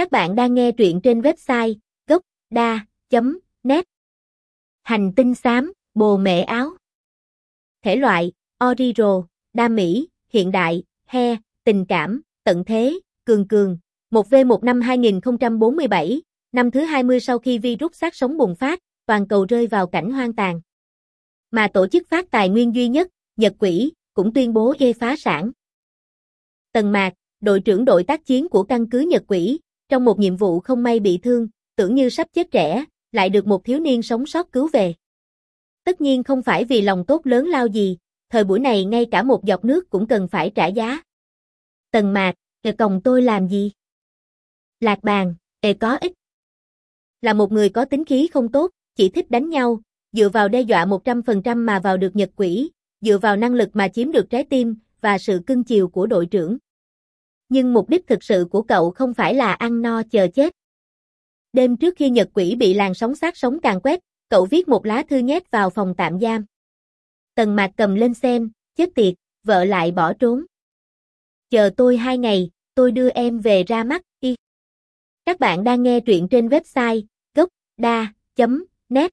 Các bạn đang nghe truyện trên website gốc.da.net Hành tinh xám, bồ mẹ áo Thể loại, original, đa mỹ, hiện đại, he, tình cảm, tận thế, cường cường 1V1 năm 2047, năm thứ 20 sau khi virus sát sống bùng phát, toàn cầu rơi vào cảnh hoang tàn. Mà tổ chức phát tài nguyên duy nhất, Nhật Quỷ, cũng tuyên bố gây phá sản. Tần Mạc, đội trưởng đội tác chiến của căn cứ Nhật Quỷ, trong một nhiệm vụ không may bị thương, tưởng như sắp chết trẻ, lại được một thiếu niên sống sót cứu về. Tất nhiên không phải vì lòng tốt lớn lao gì, thời buổi này ngay cả một giọt nước cũng cần phải trả giá. Tần Mạc, kìa còng tôi làm gì? Lạc bàn, ề có ích. Là một người có tính khí không tốt, chỉ thích đánh nhau, dựa vào đe dọa 100% mà vào được nhật quỷ, dựa vào năng lực mà chiếm được trái tim, và sự cưng chiều của đội trưởng. Nhưng mục đích thực sự của cậu không phải là ăn no chờ chết. Đêm trước khi nhật quỷ bị làn sóng sát sống càng quét, cậu viết một lá thư nhét vào phòng tạm giam. Tần mạc cầm lên xem, chết tiệt, vợ lại bỏ trốn. Chờ tôi hai ngày, tôi đưa em về ra mắt, y. Các bạn đang nghe truyện trên website gocda.net